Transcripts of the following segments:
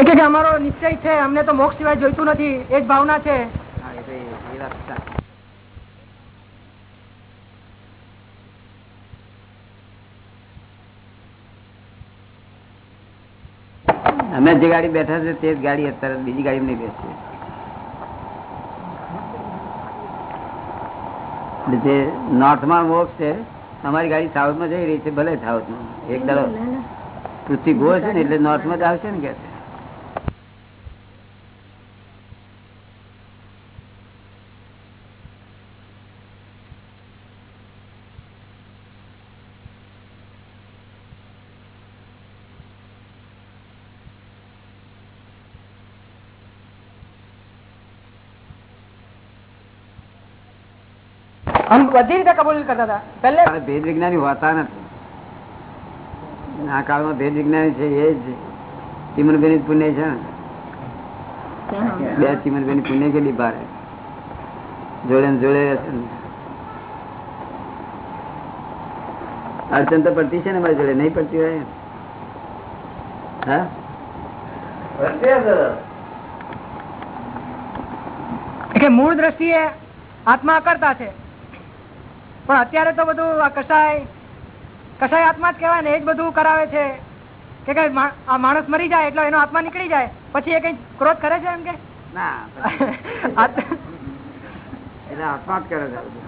એટલે કે અમારો નિશ્ચય છે, અમને તો મોક્ષ સિવાય જોઈતું નથી, એ જ ભાવના છે. અમે જે ગાડી બેઠા છે તે જ ગાડી અત્યારે બીજી ગાડી નહીં બેસશે જે નોર્થમાં મોક્ષ છે, અમારી ગાડી સાઉથમાં જઈ રહી છે, ભલે સાઉથમાં. એક દાડો પૃથ્વી ગો છે ને એટલે નોર્થમાં જ આવશે ને કે છે બધી રીતે કબૂલ કરતા હતા. પહેલે ભેદ વિજ્ઞાની હોતા નથી. આ કાળમાં ભેદ વિજ્ઞાની છે એ જ ચીમનબેન પુણ્ય છે ને. બે ચીમનબેન પુણ્ય કેટલી ભારે જોડે જોડે અડચણ તો પડતી છે ને મારી જોડે નહીં પડતી હોય હા? કે મૂળ દ્રષ્ટિએ આત્મા કરતા છે. પણ અત્યારે તો બધું આ કસાય કસાય આત્મા જ કહેવાય ને એ જ બધું કરાવે છે. કે કઈ આ માણસ મરી જાય એટલે એનો આત્મા નીકળી જાય. પછી એ કઈ ક્રોધ કરે છે એમ કે? ના.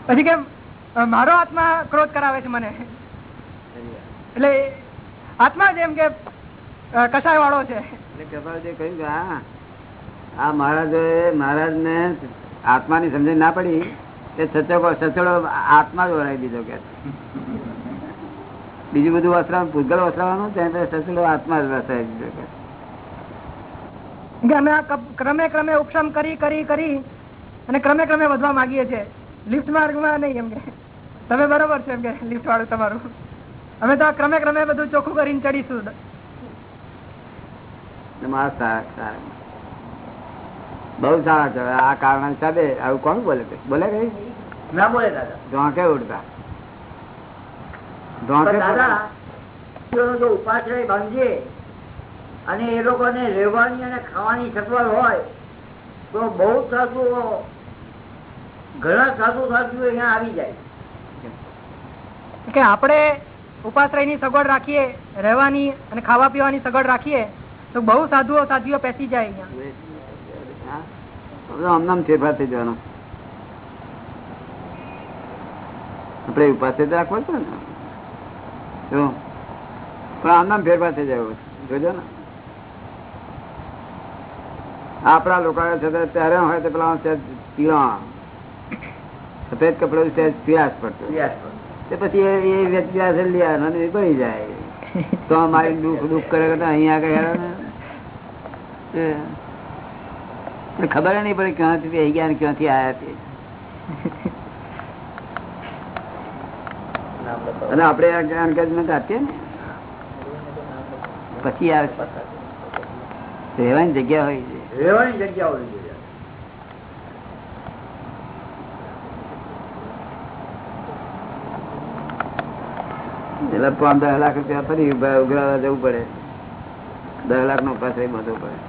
પછી કે મારો આત્મા ક્રોધ કરાવે છે મને. એટલે આત્મા જ એમ કે કસાય વાળો છે. કહ્યું કે આ મહારાજોએ મહારાજને આત્માની સમજણ ના પડી. સચોડો સચોડો આત્મા જ વરાવી દીધો કે બીજું બધું વસરાવાનું ભૂતગળ વસરાવાનું ત્યાં સચોડો આત્મા જ વસાવી દીધો કે ક્રમે ક્રમે ઉપશમ કરી કરી કરી અને ક્રમે ક્રમે વધવા માંગીએ છીએ. લિફ્ટ માર્ગમાં નહીં એમ કે. તમે બરોબર છે એમ કે લિફ્ટ વાળું તમારું. અમે તો આ ક્રમે ક્રમે બધું ચોખ્ખું કરીને ચડીશું. બઉ સારા. છે. આ કારણ હિસાબે આવું કોણ બોલે બોલે કઈ ના બોલે દાદા. ઉડતા. પણ ધોંકે દાદા એનો જો ઉપાશ્રય બાંધીએ અને એ લોકોને રહેવાની અને ખાવાની સગવડ હોય તો બહુ સાધુઓ ઘણા સાધુ સાધુઓ અહીંયા આવી જાય. કે આપણે ઉપાશ્રયની સગવડ રાખીએ રહેવાની અને ખાવા પીવાની સગવડ રાખીએ તો બહુ સાધુઓ સાધુઓ પેસી જાય અહીંયા. હા? ફેરફાર થઈ જવાનો. આપણે ઉપાસે જ રાખવો છે ને? શું? પણ આમનામ ફેરફાર થઈ જાય જોજો ને. આપણા લોકો છતાં ત્યારે હોય તો પેલા સહેજ પીળા. સફેદ કપડું સહેજ પીળાશ પડતો. તે પછી એ એ વ્યક્તિ આ લઈ આવે અને એ પડી જાય. તો મારી દુઃખ દુઃખ કરે કરતા અહીંયા આગળ હેરો ને. એ. પણ ખબર નહીં પડે ક્યાંથી આવી ગયા ને ક્યાંથી આયા તે. અને આપણે આ જ્ઞાન ગજમેન્ટ આપીએ ને? પછી આવે છે. રહેવાની જગ્યા હોય છે. રહેવાની જગ્યા હોવી જોઈએ એટલે પાંચ દસ લાખ રૂપિયા ફરી ઉભા- ઉઘરાવા જવું પડે. દસ લાખ નો પાસે બધો પડે.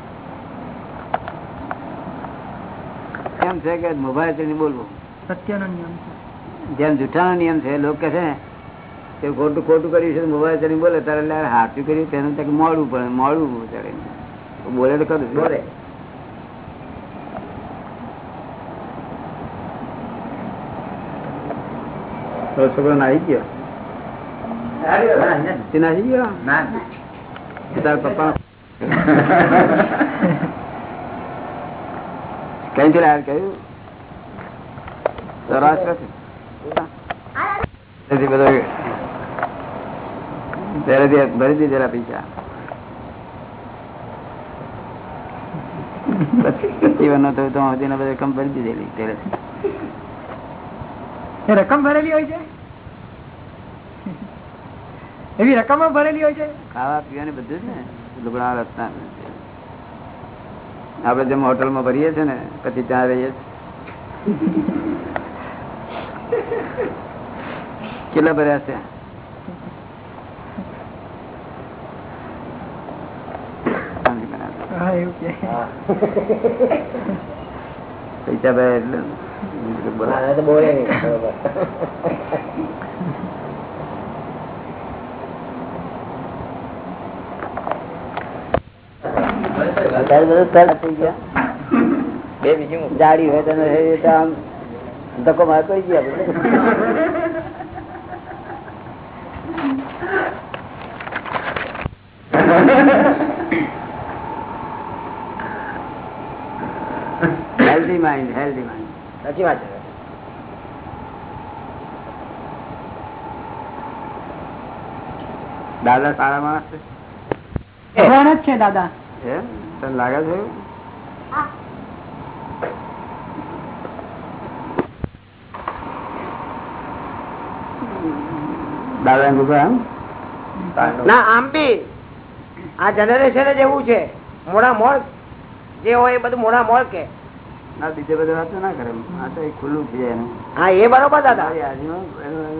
એમ છે કે મોબાઈલથી બોલવું. સત્યનો નિયમ છે. જેમ જૂઠાનો નિયમ છે લોકો કે છે કે ખોટું ખોટું કર્યું છે મોબાઈલ ચડી બોલે તારે એટલે હાથું કર્યું તેનું તક મોડું પડે મોડું ચડે બોલે તો ખરું બોલે? છોકરો નાહી ગયો? નાહી ગયો. ના. પપ્પા કઈ લાયા કહ્યું સૌરાષ્ટ્ર તેથી બધો પહેલેથી ભરી દીધેલા પૈસા. રકમ ભરી દીધેલી રકમ ભરેલી હોય છે? એવી રકમો ભરેલી હોય છે? ખાવા પીવાની બધું ને લુગડા રસ્તા. આપડે જેમ હોટલમાં ભરીએ છીએ ને પછી ત્યાં રહીએ કેટલા ભર્યા છે હા, એવું કે પૈસા ભાઈ એટલે બોલો. આને તો બોલે નહીં બરોબર. અત્યારે બધું તરત થઈ ગયા બે બીજું જાડી હોય તો એ તો આમ ધક્કો માર કરી ગયા બધું. હેલ્ધી માઇન્ડ હેલ્ધી માઇન્ડ સાચી વાત છે. દાદા સારા માણસ છે? ભગવાન જ છે દાદા. એમ તને લાગે છે? દાદા ગુફા એમ? ના આમ બી આ જનરેશન જ એવું છે. મોડા મોડ જે હોય એ બધું મોડા મોડ કે. બીજે બધા વાતો ના કરે. આ તો એક ખુલ્લું થઈ જાય હા એ બરોબર દાદા.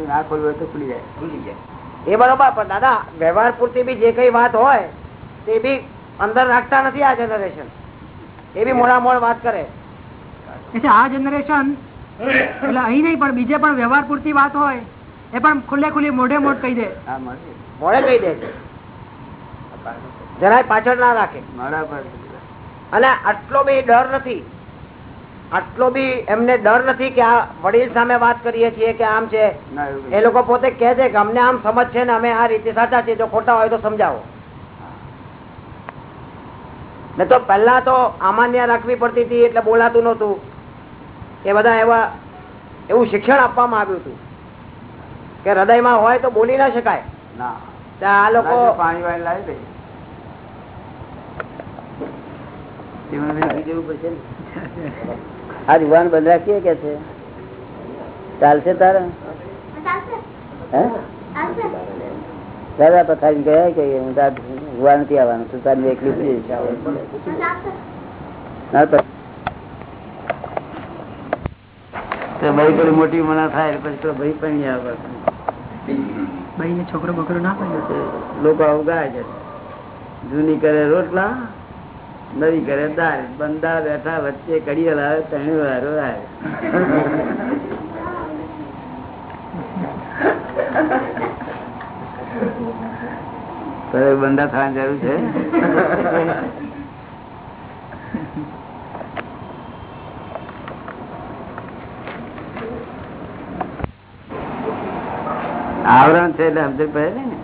ના ખોલવું હોય તો ખુલી જાય ખુલી જાય. એ બરોબર પણ દાદા વ્યવહાર પૂરતી બી જે કઈ વાત હોય તે બી અંદર રાખતા નથી આ જનરેશન એ બી મોડા મોડ વાત કરે. એટલે આ જનરેશન એટલે અહીં નહીં પણ બીજે પણ વ્યવહાર પૂરતી વાત હોય એ પણ ખુલ્લે ખુલ્લી મોઢે મોઢ કહી દે. મોડે કહી દે. છે જરાય પાછળ ના રાખે. બરાબર અને આટલો બી ડર નથી. આટલો બી એમને ડર નથી કે આ વડીલ સામે વાત કરીએ છીએ કે આમ છે. એ લોકો પોતે કહે છે કે અમને આમ સમજ છે ને અમે આ રીતે સાચા છીએ જો ખોટા હોય તો સમજાવો. ને તો પહેલા તો આમાન્ય રાખવી પડતી હતી એટલે બોલાતું નહોતું. એ બધા એવા એવું શિક્ષણ આપવામાં આવ્યું હતું. કે હૃદયમાં હોય તો બોલી ના શકાય. આ લોકો પાણી વાળી લાવી દે. જેવું પડશે ને. આ જુવાન બંધ રાખીએ કે છે? ચાલશે તારે? દાદા પથારી ગયા કે હું જુવા નથી આવવાનું તું તારી એકલી ભાઈ પેલી મોટી મના થાય પછી તો ભાઈ પણ આવે. ભાઈ ને છોકરો બકરો ના પડે? લોકો આવું ગાય છે. જૂની કરે રોટલા નવી ઘરે દાર બંદા બેઠા વચ્ચે કડી હલાવે તણી વારો આવે બંધા થવાની જરૂર છે? આવરણ છે એટલે સમજ પડે ને?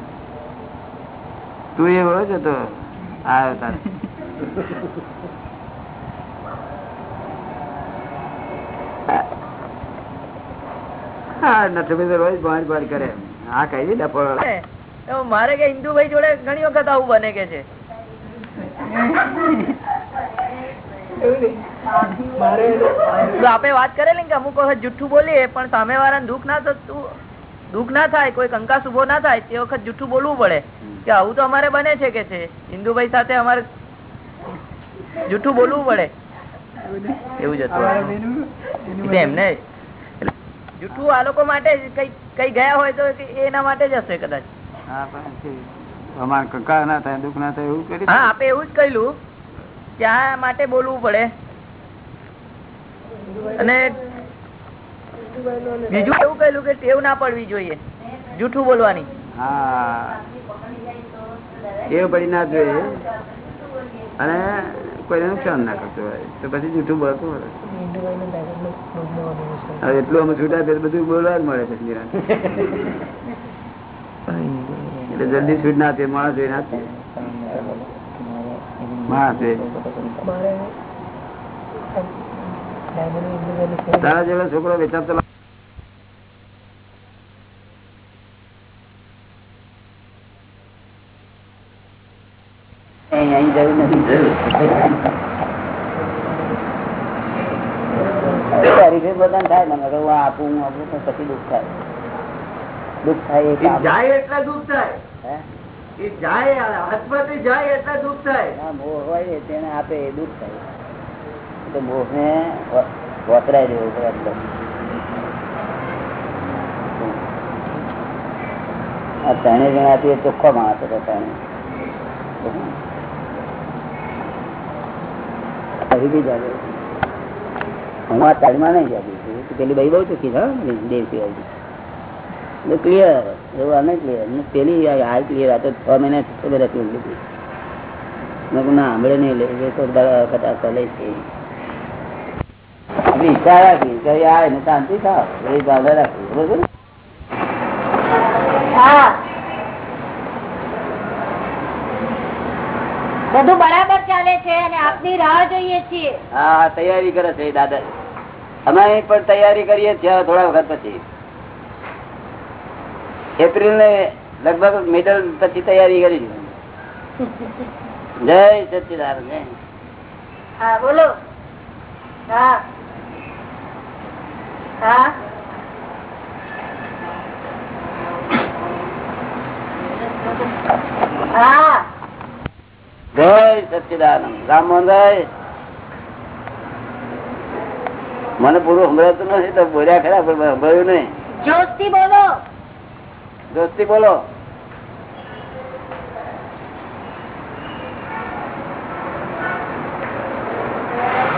તું એવો છે તો? આવ્યો તારે. મારે કે હિન્દુભાઈ જોડે ઘણી વખત આવું બને કે છે? આપે વાત કરેલી કે અમુક વખત જુઠ્ઠું બોલીએ, પણ સામે વાળાને દુઃખ ના થતું દુઃખ ના થાય, કોઈ કંકાસ ઊભો ના થાય, તે વખત જુઠ્ઠું બોલવું પડે. કે આવું તો અમારે બને છે કે છે? હિન્દુભાઈ સાથે અમારે જુઠ્ઠું બોલવું પડે. એવું જ હતું એમને જૂઠું આ લોકો માટે કઈ કઈ ગયા હોય તો એના માટે જ હશે કદાચ. હા પણ છે. અમારે કંકા ના થાય દુઃખ ના થાય એવું કરી હા આપે એવું જ કહેલું કે આ માટે બોલવું પડે. અને બીજું એવું કહેલું કે ટેવ ના પડવી જોઈએ જૂઠું બોલવાની. હા. એવું પડી ના જોઈએ. અને કોઈને નુકસાન ના કરતો હોય. તો પછી જૂઠું બોલતું હોય. એટલું અમે છૂટા થયા બધું બોલવા જ મળે પછી એટલે જલ્દી છૂટ ના થાય માણસ જોઈ ના માણસ. તારા જેવો છોકરો વેચાતો અહીં જરૂર નથી. તારીફે બધાને થાય ને હું આપું હું આપું તો પછી દુઃખ થાય. દુઃખ થાય જાય એટલે દુઃખ થાય. એ જાય હાથમાંથી જાય એટલે દુઃખ થાય. ના, મોહ હોય તેને આપે એ દુઃખ થાય. તો મોહ ને વતરાય દેવો આ ત્રણે જણા ચોખ્ખો માણસ હતો ત્રણે. ફરીથી જાગે હું આ તાળીમાં નહીં જાગી પેલી ભાઈ બહુ ચૂકી હો, દેવ ક્લિયર એવું ક્લિયર પેલી હાલ ક્લિયર આ તો છ મહિના ખબર હતી લીધી મેં ના હમણાં નહીં લે તો કટાક્ષ લઈ છે. ઈચ્છા રાખી શાંતિ થાવ એ ભાવના રાખી બરોબર ને? હા બધું બરાબર ચાલે છે અને આપની રાહ જોઈએ છીએ. હા તૈયારી કરે છે દાદા. અમે પણ તૈયારી કરીએ છીએ થોડા વખત પછી. એપ્રિલ ને લગભગ મિડલ પછી તૈયારી કરી જય સચિદાન જય. હા બોલો. હા હા. હા. જય મોહન રાય મને પૂરું સંભળાતું નથી તો બોલ્યા ખરા પણ સંભળ્યું નહીં. જોશથી બોલો. દોસ્તી બોલો.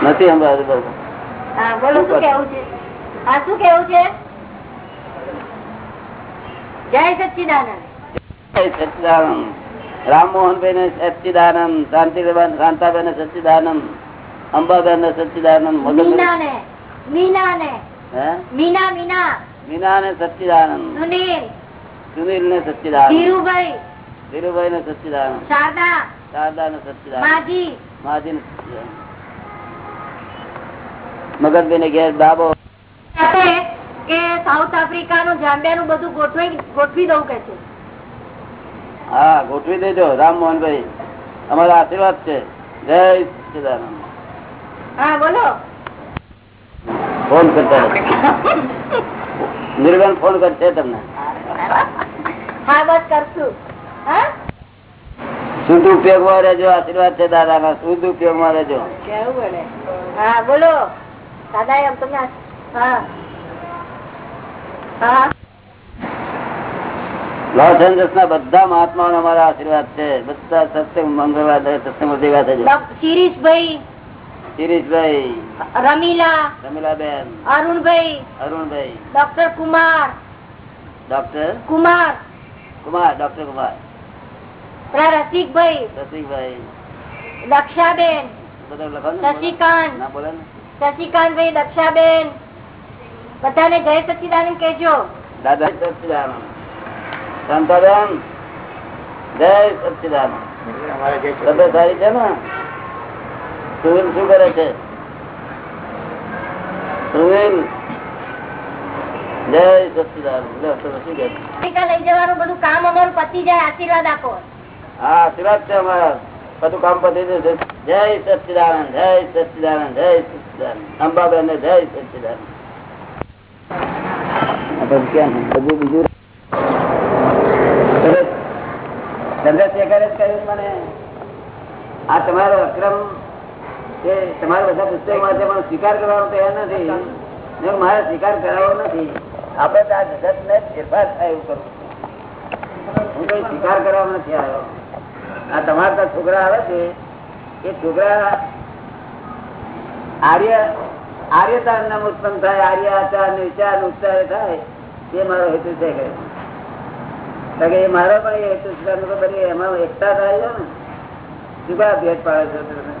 નથી સંભળાતું બોલો શું કેવું છે? આ શું કેવું છે? જય સચિદાનંદ. જય સચિદાનંદ. રામમોહનભાઈ ને સચિદાનંદ શાંતિબેન શાંતાબેન ને સચિદાનંદ અંબાબેન ને સચિદાનંદ મીના ને સચિદાનંદ સુનિલ. ને સચિદાનંદ ધીરુભાઈ. ધીરુભાઈ ને સચિદાનંદ શારદા. શારદા ને સચિદાનંદ માજી. માજી ને સચ્ચિદાનંદ. મગનભાઈ ને ઘેર બાબો કે સાઉથ આફ્રિકા નું જામ્બિયા નું બધું ગોઠવી ગોઠવી દઉં કે છે? હા ગોઠવી દેજો રામ મોહનભાઈ. અમારા આશીર્વાદ છે. જય સચિદાનંદ. હા બોલો. ફોન કરતા રહેજો. નિર્ગણ ફોન કરશે તમને. હા બસ કરશું. હા? શુદ્ધ ઉપયોગમાં રહેજો આશીર્વાદ છે દાદા ના શુદ્ધ ઉપયોગમાં રહેજો. કેવું પડે? હા બોલો. દાદા એમ તમે હા. હા. લોસ એન્જલસ ના બધા મહાત્મા અમારા આશીર્વાદ છે. બધા સત્સંગ મંગળવાર સત્સંગ ભેગા ડોક- Shirishbhai Shirishbhai. Ramila Ramilaben. Arunbhai Arunbhai. Doctor Kumar doctor? Kumar. Kumar doctor Kumar. Rasikbhai Rasikbhai. Dakshaben ને શશિકાંત. ભાઈ દક્ષાબેન. બધાને જય સચ્ચિદાનંદ કેજો દાદા સચિદાનંદ. શાંતાબેન જય સચિદાન તબિયત સારી છે ને? સુવિલ શું કરે છે? સુવિલ જય લઈ જવાનું બધું કામ અમારું પતી જાય આશીર્વાદ આપો. હા આશીર્વાદ છે અમારા. બધું કામ પતી જશે જય સચિદાનંદ જય સચિદાનંદ જય સચિદાનંદ. અંબાબેન જય સચિદાનંદ. ક્યાં બધું બીજું ચંદ્રશેખરે કહ્યું મને. આ તમારો અક્રમ એ તમારા બધા પુસ્તકો વાંચે પણ સ્વીકાર કરવાનો તૈયાર નથી. મારે સ્વીકાર કરાવવો નથી. આપણે આ જગત ને ફેરફાર થાય એવું કરું હું કઈ સ્વીકાર કરવા નથી આવ્યો. આ તમારા છોકરા આવે છે. એ છોકરા આર્ય આર્યતા નામ ઉત્પન્ન થાય આર્ય આચાર વિચાર ઉત્સાહ થાય. એ મારો હેતુ છે કે કારણ કે મારો પણ એ કે બધી એમાં એકતા થાય છે ને કા ભેદ પાડે છે તમે?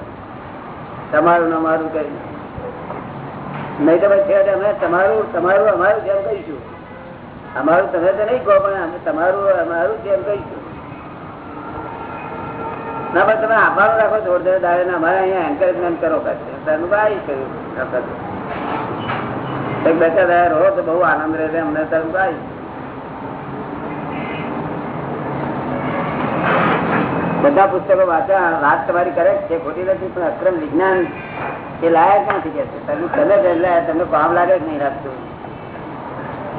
તમારું ના અમારું કઈ નહીં. તો ભાઈ છેવટે અમે તમારું તમારું, અમારું જેમ કહીશું. અમારું તમે તો નહીં કહો, પણ અમે તમારું, અમારું જેમ કહીશું. ના, પણ તમે આભાર રાખો જોરદાર દાડે અમારે અહીંયા એન્કરેજમેન્ટ કરો કરશે તારું ભાઈ કર્યું એક બે ચાર રહો તો બહુ આનંદ રહે અમને તારું ભાઈ બધા પુસ્તકો વાંચવા વાત તમારી કરે છે ખોટી નથી, પણ અક્રમ વિજ્ઞાન એ લાયક નથી કે તમે તમે એટલે તમને કામ લાગે જ નહીં રાખતું.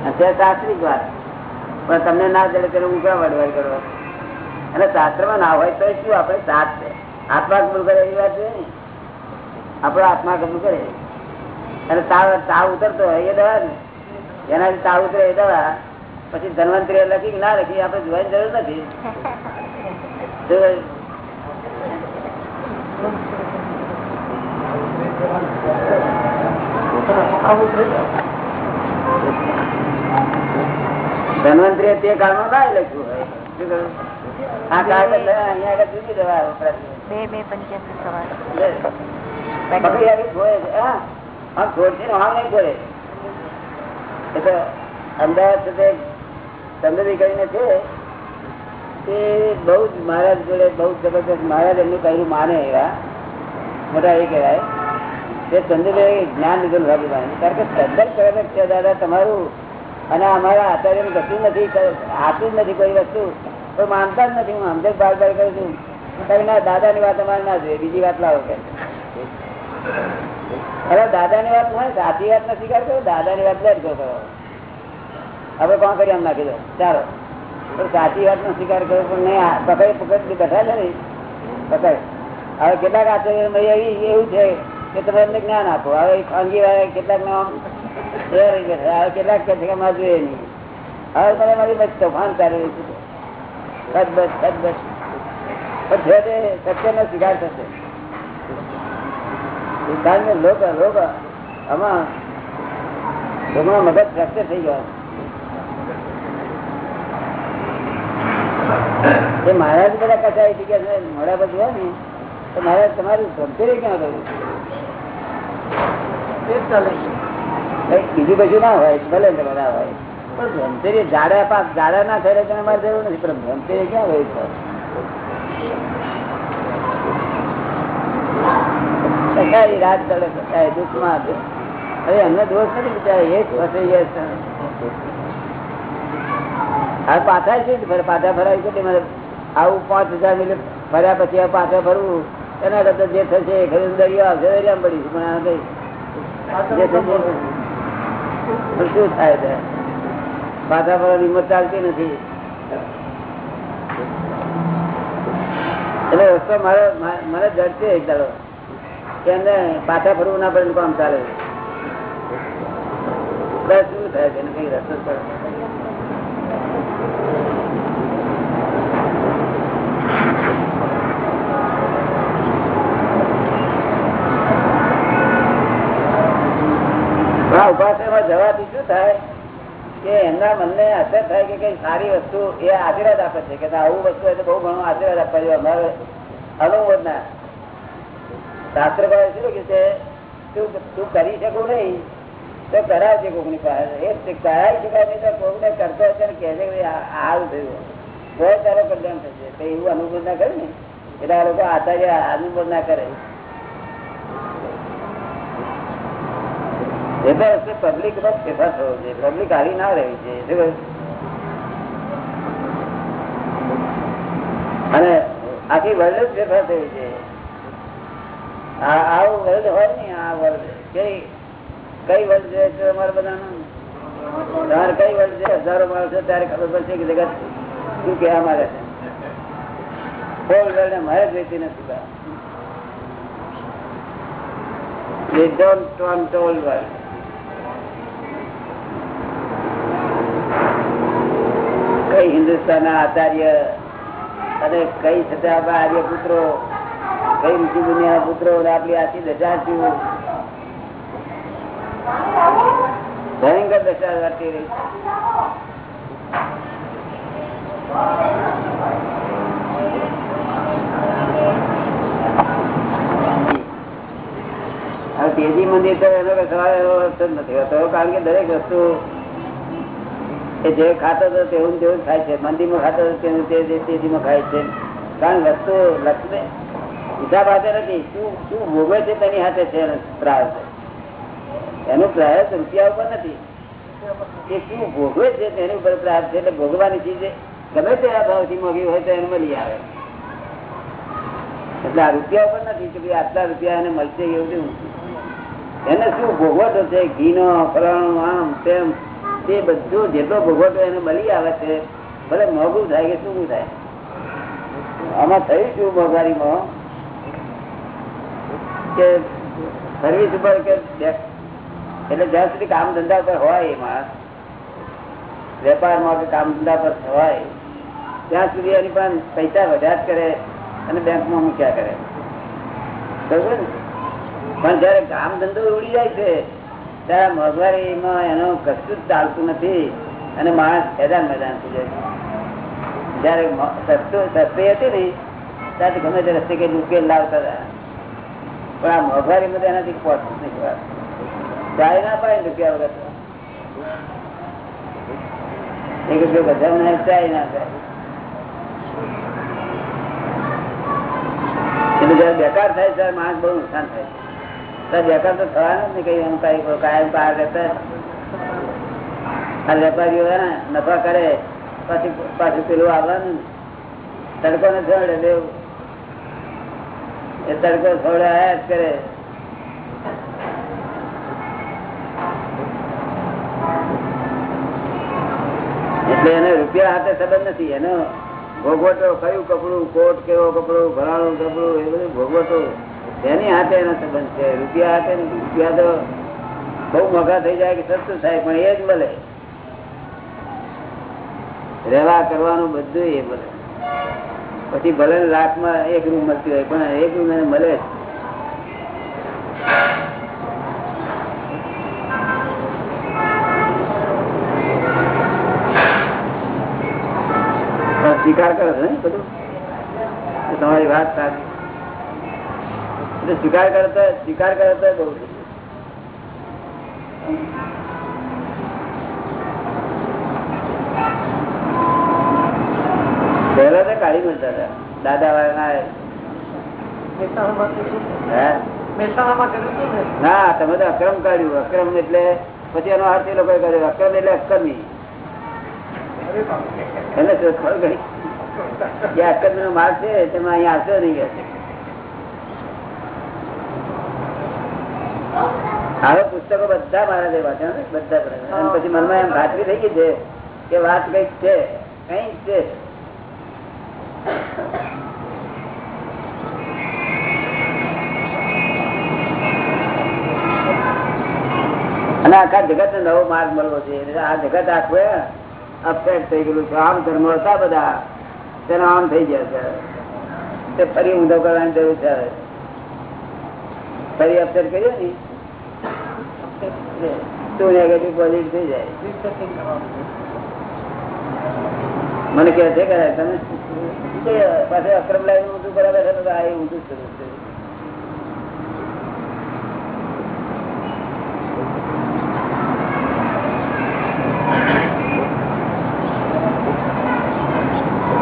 અત્યારે શાસ્ત્રિક વાત. પણ તમને ના જડે ત્યારે ઉગા વડવાડ કરો. અને શાસ્ત્રમાં ના હોય તો શું આપણે સાત છે? આત્મા કબૂલ કરે એવી વાત છે આપણો આત્મા કબૂલ કરે. અને તાવ તાવ ઉતરતો હોય એ દવા ને. એનાથી તાવ ઉતરે એ દવા. પછી ધન્વંતરી લખી ના લખી, આપણે જોવાની જરૂર નથી. ધન્વંતરી તે કાળમાં કાંઈ લખ્યું હોય? આ અહીંયા આગળ જુદી દવા બે બે પંચ્યાસી સવારે પકડી આવી છોડે હા, આમ છોડશે ને આમ નહીં છોડે. એટલે અમદાવાદ તે ચંદ્રવી કરીને છે. તે બહુ જ મહારાજ જોડે બહુ જબરદસ્ત મહારાજ એમનું કહ્યું માને એવા, મોટા એ કહેવાય. તે ચંદ્રભાઈ જ્ઞાન લીધું નથી માને કારણ કે કરે છે દાદા, તમારું અને અમારા આચાર્યનું કશું નથી આતું જ નથી કોઈ વસ્તુ. તો માનતા જ નથી, હું સમજે બાર બાર કરું છું. કઈ ના દાદાની વાત અમારે ના જોઈએ, બીજી વાત લાવો કે. અરે દાદાની વાત હોય સાચી વાત નથી કરતો દાદા દાદાની વાત લે કરો હવે કોણ કરી એમ નાખી દો ચાલો. સાચી વાત નો સ્વીકાર કરો પણ નહીં પકડ પકડ બેઠા છે ને? પકડ. હવે કેટલાક આચાર્ય એવું છે કે તમે એમને જ્ઞાન આપો. હવે ખાનગી વાળા કેટલાક નામ. હવે કેટલાક કે છે કે મારે જોઈએ નહીં. હવે તમે મારી બસ તોફાન ચાલી રહ્યું છે. સદ બસ પણ છે તે સત્યનો સ્વીકાર થશે. કારણ કે લોક લોક, આમાં લોકોનો મગજ ફ્રેક્ચર થઈ ગયો. એ મહારાજ બધા કચાઈ થઈ કે છે મોડા બધું ને તો મહારાજ તમારું ગમતે ક્યાં ગયું બીજું બધું ના હોય ભલે બધા હોય પણ ભ્રમચર્ય જાડા પાક જાડા ના થાય તો અમારે જરૂર નથી પણ ભ્રમચર્ય ક્યાં હોય તો કસાય રાત ચડે કસાય દુઃખમાં. હવે એમને દોષ નથી બિચારા એ જ ફસાઈ છે. હવે પાછા છે? પાછા ફરાય છે આવું પાંચ હજાર મિનિટ ફર્યા પછી પાછા ફરવું. એના કરતા જે થશે ખરી દરિયા આવશે દરિયામાં પડીશું પણ આ કઈ શું થાય છે? પાછા ફરવાની હિંમત ચાલતી નથી. એટલે રસ્તો મારે મને જડ છે ચાલો કે એમને પાછા ફરવું ના પડે કામ ચાલે. શું થાય છે? કઈ રસ્તો પડે. આ ઉપાસનામાં જવાથી શું થાય કે એમના મનને અસર થાય કે કઈ સારી વસ્તુ એ આશીર્વાદ આપે છે કે આવું વસ્તુ તો બહુ ઘણો આશીર્વાદ આપવા જોઈએ અમારે અનુભવ ના. શાસ્ત્ર પાસે શું કે છે? તું તું કરી શકું નહીં તો કરાવજે કોકની પાસે. એ કરાવી શકાય નહીં તો કોકને કરતો હશે ને કહેજે કે આવું થયું. તો તારો કલ્યાણ થશે. એવું અનુભવ ના કરે ને? એટલે આ લોકો આચાર્ય અનુભવ ના કરે. એટલે પબ્લિક ના રહેવી જોઈએ. અને આખી વર્લ્ડ જ ફેરફાર થયું છે આવું વર્લ્ડ હોય ને, આ વર્લ્ડ કઈ કઈ વર્લ્ડ જોઈએ છે અમારે બધાનું? તમારે કઈ વર્લ્ડ છે હજારો માણસો ત્યારે ખબર પડશે કે જગત શું કહેવા માંગે છે. મારે જ નથી. કઈ હિન્દુસ્તાન ના આચાર્ય અને કઈ છતાં આર્ય પુત્રો કઈ ઋષિ દુનિયા પુત્રો આપણી આથી દશા શું? ભયંકર દશા વર્તી રહી. તેજી મંદિર તો એનો સવાલ નથી હોતો, કારણ કે દરેક વસ્તુ એ જે ખાતો હતો તેવું તેવું ખાય છે. મંદિરમાં ખાતો તેવું તે તેજીમાં ખાય છે. કારણ વસ્તુ લક્ષ્મી હિસાબ હાથે નથી. શું શું ભોગવે છે તેની હાથે છે પ્રાર્થ એનું પ્રયાસ રૂપિયા ઉપર નથી. એ શું ભોગવે છે તેની ઉપર પ્રાર્થ છે? એટલે ભોગવાની ચીજ ગમે તે આ ભાવથી મોગી હોય તો એને મળી આવે. એટલે આ રૂપિયા ઉપર નથી કે ભાઈ આટલા રૂપિયા એને મળશે એવું નહીં એને શું ભોગવતો છે? ઘીનો ફરણ આમ તેમ. તે બધો જેટલો ભોગવટો એને મળી આવે છે, ભલે મોઘું થાય કે શું થાય. આમાં થયું શું મોંઘવારીમાં? કે સર્વિસ ઉપર કે એટલે જ્યાં સુધી કામ ધંધા પર હોય એમાં, વેપારમાં કે કામ ધંધા પર હોય, ત્યાં સુધી એની પણ પૈસા વધ્યા કરે અને બેંકમાં મૂક્યા કરે. બરોબર પણ જયારે કામ ધંધો ઉડી જાય છે ત્યારે મોંઘવારીમાં એનું કશું જ ચાલતું નથી. અને માણસ મેદાન મેદાન થઈ જાય જયારે સસ્તું, સસ્તી હતી ને, ત્યાંથી ગમે તે રસ્તે કઈ ઉકેલ લાવતા હતા. પણ આ મોંઘવારીમાં તો એનાથી પહોંચતું નહીં. ચાય ના ને રૂપિયા વગર. એક રૂપિયો બધા ચાય ના થાય. એટલે જયારે બેકાર થાય, ત્યારે માણસ બહુ નુકસાન થાય વેપારીઓ નફા કરે, પછી, પાછું પેલું આવવાનું. તડકો ને છોડે એ તડકો છોડે આયા કરે. એટલે એને રૂપિયા હાથે સંબંધ નથી. એનો ભોગવટો કયું કપડું, કોટ કેવો કપડું, ભરાણું કપડું, એ બધું ભોગવટો. એની હાથે એનો સંબંધ છે. રૂપિયા હાથે રૂપિયા તો બહુ મોઘા થઈ જાય કે સસ્તું થાય, પણ એ જ મળે. રહેવા કરવાનું બધું એ મળે. પછી ભલે લાખમાં એક રૂમ મળતી હોય, પણ એક રૂમ એને મળે સ્વીકાર કરો છો ને બધું? તમારી વાત સાચી. સ્વીકાર કરતા સ્વીકાર કરતા બહુ પેલા તો કાઢી મળતા હતા. દાદા વાળા ના? તમે તો અક્રમ કાઢ્યું અક્રમ એટલે પછી એનો અર્થ એ લોકો કર્યો. અક્રમ એટલે અક્રમી એને અક્રમી નો માર્ગ છે તેમાં અહીંયા આવશો નહીં કે છે. હવે પુસ્તકો બધા મારા જેવા છે બધા અને પછી મનમાં એમ ખાતરી થઈ ગઈ છે કે વાત કંઈક છે, કઈ છે. અને આખા જગત ને નવો માર્ગ મળવો છે આ જગત આખું અપસેટ થઈ ગયેલું છે. આમ ધર્મ હતા બધા. તેનો આમ થઈ ગયા છે. તે ફરી ઊંધો કરવાની જરૂર છે. ફરી અપસેટ કર્યો ને? મને કહે છે કે તમે પાસે અક્રમ લાઈન ઊંધું કરાવે તો આ ઊંધું છે.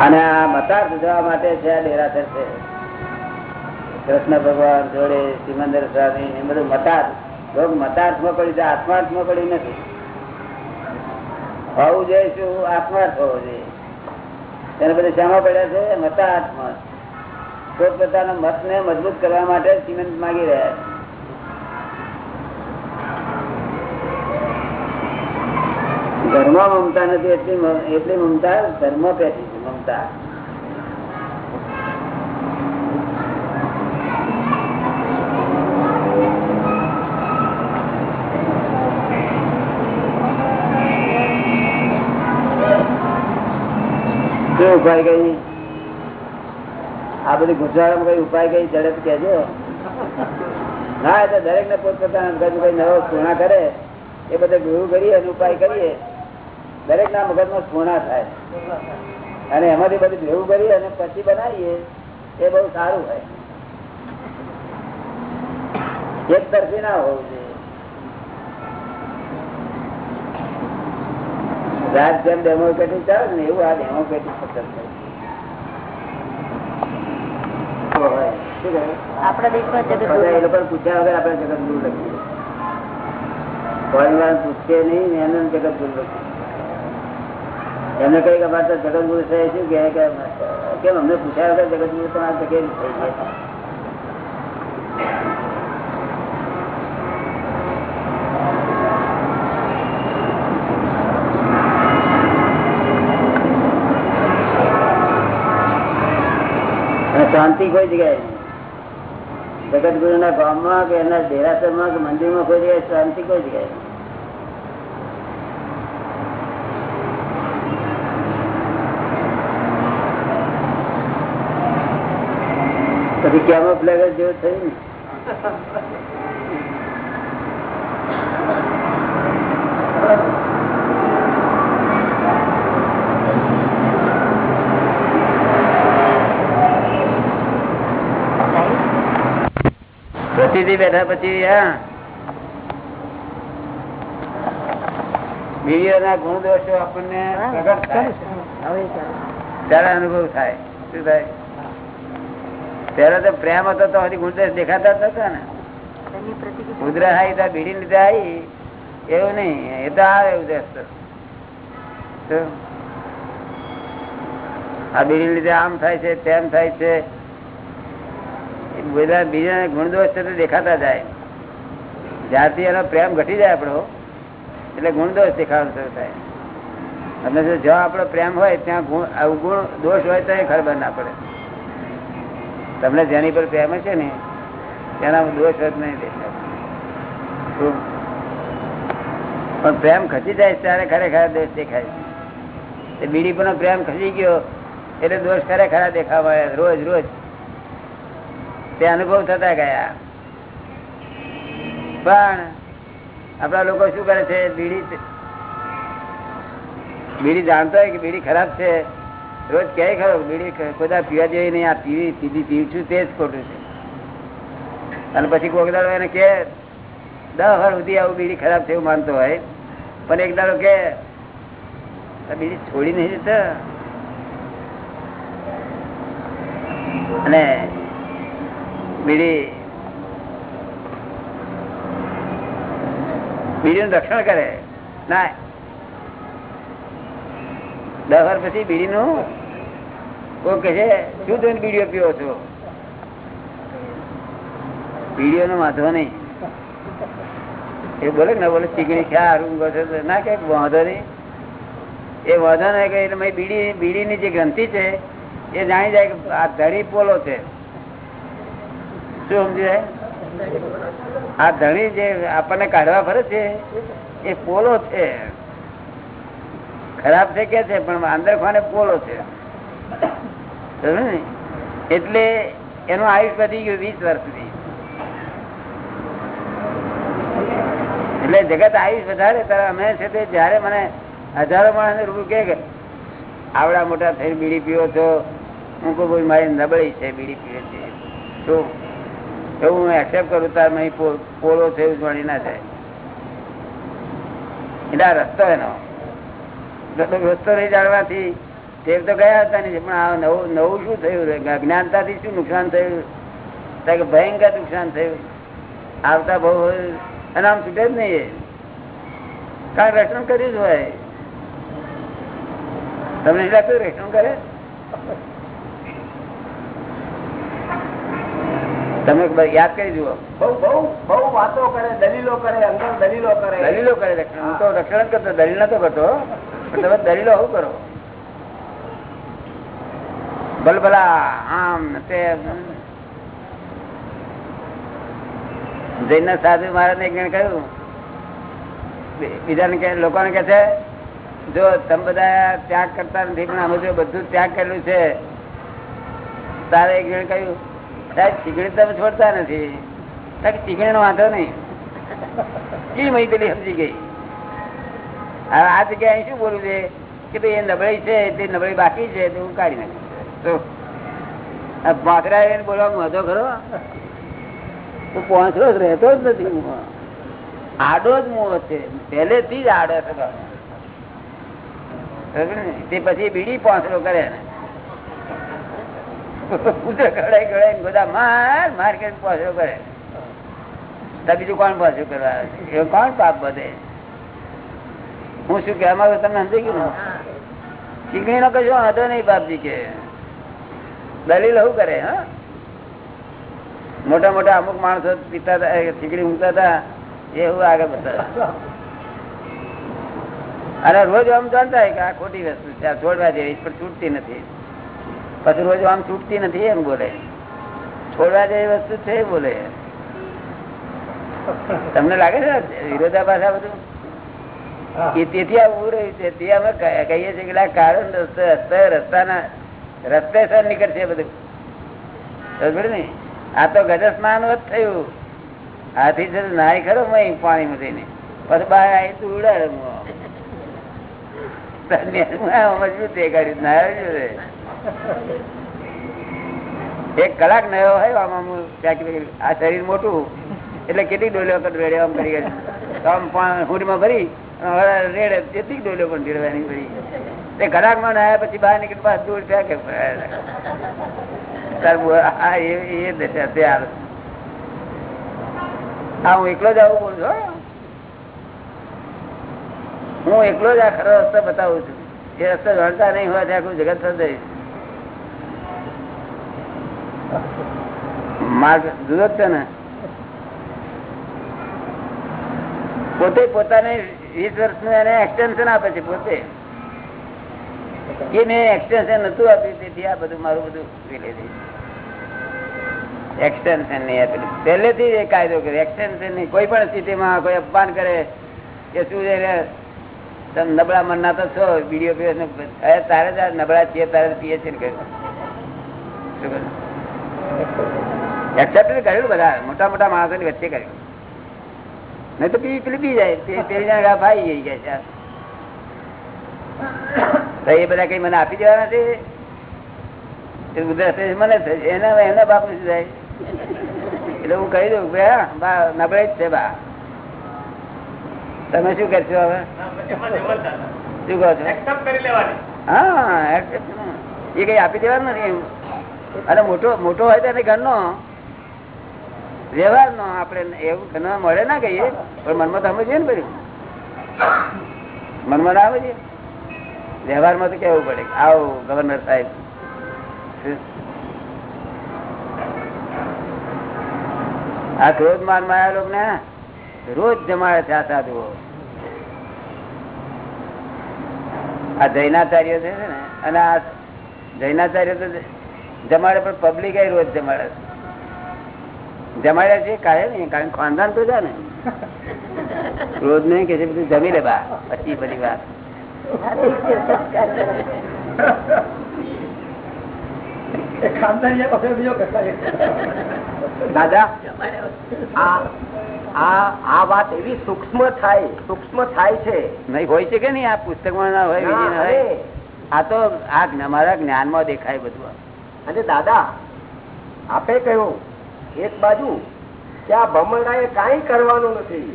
અને આ મતા જવા માટે છે, આ ડેરાસર છે. કૃષ્ણ ભગવાન જોડે સિમંદર સ્વામી એ બધું મતાર્થ લોક મતાર્થમાં પડ્યું છે આત્માર્થમાં પડ્યું નથી. હોવું જોઈએ શું? આત્માર્થ હોવો જોઈએ. તેને બધે શામાં પડ્યા છે? મતાર્થમાં પોતપોતાના મતને મજબૂત કરવા માટે સિમેન્ટ માગી રહ્યા છે. ધર્મ મમતા નથી, એટલી એટલી મમતા ધર્મ પેટી છે, મમતા. ઉપાય કઈ? આ બધી ગુજરાતમાં કઈ ઉપાય કઈ? ઝડપ કેજો ના એટલે દરેક ને પોતપોતાના મગજ કરે, એ બધા ગુરુ કરીએ અને ઉપાય કરીએ. દરેક ના મગજમાં પૂર્ણા થાય. અને એમાંથી બધું ભેગું કરીએ અને પછી બનાવીએ, એ બહુ સારું હોય. એક તરફી ના હોવું જોઈએ. રાજ જેમ ડેમોક્રેટિક ચાલે ને એવું આ ડેમોક્રેટિક પસંદ થાય આપણા દેશમાં જગત એ લોકો પૂછ્યા વગર આપણે જગત દૂર લખીએ કોઈ પૂછીએ નહીં ને એને જગત દૂર લખીએ એમને કઈ અમારે તો જગત ગુરુ છે શું કે કેમ અમને પૂછ્યા વગર જગત ગુરુ તમારે તો કેવી થઈ ગયા શાંતિ કોઈ જગ્યાએ જગત ગુરુ ના ગામમાં કે એના દેરાસરમાં કે મંદિરમાં કોઈ જગ્યાએ શાંતિ કોઈ જગ્યાએ પછી કેમો ફ્લેગર જેવું થયું ને? પ્રતિથી બેઠા પછી હા. બીડીઓના ગુણ દોષો આપણને પ્રગટ થાય. ત્યારે અનુભવ થાય. શું થાય? ત્યારે તો પ્રેમ હતો તો હજી ગુણદોષ દેખાતા જ નતા ને. ઉધરા આવી તો બીડી લીધે આવી. એવું નહીં એ તો આવે ઉધરસ તો. આ બીડી લીધે આમ થાય છે તેમ થાય છે. બધા બીજા ગુણદોષ છે તો દેખાતા જાય. જ્યારથી એનો પ્રેમ ઘટી જાય આપણો, એટલે ગુણદોષ દેખાવાનું શરૂ થાય. અને જો આપણો પ્રેમ હોય, ત્યાં ગુણ અવગુણ દોષ હોય તો એ ખબર ના પડે. તમને જેની પર પ્રેમ છે ને તેના દોષ જ નહીં દેખાય. પણ પ્રેમ ખસી જાય ત્યારે ખરેખર દોષ દેખાય છે. બીડી પણ પ્રેમ ખસી ગયો, એટલે દોષ ખરેખર દેખાવા રોજ રોજ. તે અનુભવ થતા ગયા. પણ આપડા લોકો શું કરે છે? બીડી બીડી જાણતો હોય કે બીડી ખરાબ છે? રોજ કહે ખરો બીડી બધા પીવા જેવી નહીં, આ પીવી પીધી પીવું તે જ ખોટું છે. અને પછી કોઈક દાડો એને કે દસ વાર સુધી આવું બીડી ખરાબ છે એવું માનતો હોય. પણ એક દાડો કે બીડી છોડી નહીં જતા અને બીડી. બીડીનું રક્ષણ કરે. ના. દસ વાર પછી બીડીનું કોઈ કહે છે, શું તમે બીડીઓ પીવો છો? બીડીઓ નો વાંધો નહીં. એ બોલે ને બોલે, ચીકણી ક્યાં ઊંઘો છો ના કે વાંધો નહીં. એ વાંધો નહીં કે એટલે બીડી, બીડીની જે ગ્રંથિ છે, એ જાણી જાય કે આ ધરી પોલો છે. શું સમજી આ ધણી જે આપણને કાઢવા ફરે છે, એ પોલો છે. ખરાબ છે કે છે, પણ અંદર ખાને પોલો છે. એટલે એનું આયુષ વધી ગયું વીસ વર્ષ સુધી. એટલે જગત આયુષ વધારે, ત્યારે અમે છે તે જયારે મને હજારો માણસ રૂપિયું કે, આવડા મોટા થઈ બીડી પીવો છો. હું કહું મારી નબળી છે, બીડી પીવે છે. શું? એવું હું એક્સેપ્ટ કરું તાર પો- પોલો છે એવું જાણી ના જાય. એટલે રસ્તો એનો. રસ્તો નહીં જાણવાથી તે તો ગયા હતા નહીં પણ આ નવું નવું શું થયું અજ્ઞાનતાથી શું નુકસાન થયું? કારણ કે ભયંકર નુકસાન થયું. આવતા બહુ અને આમ છૂટે જ નહીં કારણ રક્ષણ કર્યું જ હોય. તમને રક્ષણ કરે? તમે યાદ કરી જુઓ. બહુ બહુ બહુ વાતો કરે દલીલો કરે અંદર દલીલો કરે. દલીલો કરે હું તો રક્ષણ કરતો દલીલ નતો કરતો. પણ તમે દલીલો આવું કરો. બલબલા આમ ને જૈન સાધુ મહારાજ ને જણ કહ્યું. બીજાને કે લોકોને કે છે જો તમે બધા ત્યાગ કરતા નથી પણ અમે જો બધું ત્યાગ કરેલું છે. તારે એક જણ કહ્યું સાહેબ, ચીકણી તમે છોડતા નથી. ચીકણી નો વાંધો નહીં. કી મહી પેલી સમજી ગઈ? હવે આ જગ્યાએ શું બોલવું છે? કે ભાઈ એ નબળી છે, તે નબળી બાકી છે, તે હું કાઢી નાખું તો ભાખરા એને બોલવામાં હતો ખરો? હું પાંખરો જ રહેતો જ નથી હું. આડો જ મોહ છે. પહેલેથી જ આડો છે? તે પછી બીડી પાંચરો કરે ને કૂતરો ગળાઈ ગળાઈ બધા માર માર કરીને પાંચરો કરે તો બીજું કોણ પાછું કરવા આવે છે? એ કોણ પાપ બધે હું શું કહેવા માંગુ તમને સમજી ગયું ને ચીકણી નો કશો હતો નહીં બાપજી કે દલીલ શું કરે હા મોટા મોટા અમુક માણસો પીતા હતા એ ચીકણી ઊંઘતા હતા એવું આગળ બતાવે અને રોજ આમ જાણતા હોય કે આ ખોટી વસ્તુ છે, આ છોડવા જેવી પણ છૂટતી નથી પછી રોજ આમ છૂટતી નથી એમ બોલે. છોડવા જેવી વસ્તુ છે બોલે. તમને લાગે છે વિરોધાભાસ આ બધું? તેથી આ ઉભું રહ્યું છે તે અમે કહીએ છીએ કે કારણ રસ્તે રસ્તે રસ્તાના રસ્તે સર નીકળશે બધું. ને? આ તો ગજ સ્નાન જ થયું. હાથી છે નાય ખરો મય પાણીમાં જઈને પછી બહાર આવી તું ઉડાડે મજબૂત એ કર્યું નાય. એક કલાક નયો હોય આમ આ શરીર મોટું. એટલે કેટલી વખત રેડે આમ કરી આમ ભરી રેડે કેટલી ડોલીઓ પણ રેડવાની ભરી. એ કલાકમાં નાયા પછી બહાર નીકળી પાસ દૂર ફેંકે. તાર એ દશા ત્યાર હા, હું એકલો જ આવું બોલું છું, હું. એકલો જ આ ખરો રસ્તો બતાવું છું. એ રસ્તો જાણતા નહીં હોય ત્યાં કોઈ જગત સર્જાય માર્ગ જુદો છે ને. પોતે પોતાને વીસ વર્ષનું એને એક્સટેન્શન આપે છે, પોતે. કે મેં એક્સટેન્શન નતું આપ્યું, તેથી આ બધું મારું બધું એક્સટેન્શન નહીં આપેલું પહેલેથી એ કાયદો કર્યો. એક્સટેન્શન નહીં કોઈ પણ સ્થિતિમાં કોઈ અપમાન કરે કે શું છે તમે નબળા મનના તો છો વીડિયો પીએ તારે તારે નબળા છીએ, તારે પીએ છે ને કહ્યું? એક્સેપ્ટ કરેલું બધા. મોટા મોટા માણસોની વચ્ચે કર્યું. નહીં તો પી પેલી પી જાય. પેલી જાણે ભાઈ ગઈ ગયા તો એ બધા કઈ મને આપી દેવા નથી? મને. એના એના બાપ નથી થાય? એટલે હું કહી દઉં કે હા, બા નબળાઈ જ છે બા. તમે શું કરશો હવે? શું કહો છો? હા એ કઈ આપી દેવાનું નથી અને મોટો મોટો હોય તો એને ઘરનો. વ્યવહાર નો આપડે એવું મળે ના કહીએ, પણ મનમાં તો સમજીએ ને બધું. મનમાં ના સમજીએ વ્યવહારમાં તો કેવું પડે આવો ગવર્નર સાહેબ. આ ક્રોધ મારમાં લોકો ને રોજ જમાડે છે આ સાધુઓ. આ જૈનાચાર્ય છે ને, અને આ જૈનાચાર્ય તો જમાડે, પણ પબ્લિક રોજ જમાડે જમાડ્યા છે કાયમ નહીં કારણ ખાનદાન તો છે ને. રોજ નહીં કે છે બધું જમી લે બા. પછી બધી વાત. દાદા આ આ આ વાત એવી સૂક્ષ્મ થાય સૂક્ષ્મ થાય છે. નહીં હોય છે કે નહીં? આ પુસ્તકમાં ના હોય બીજી હોય? આ તો આ મારા જ્ઞાનમાં દેખાય બધું. અને દાદા આપે કહ્યું એક બાજુ કે આ ભમરડા એ કઈ કરવાનું નથી.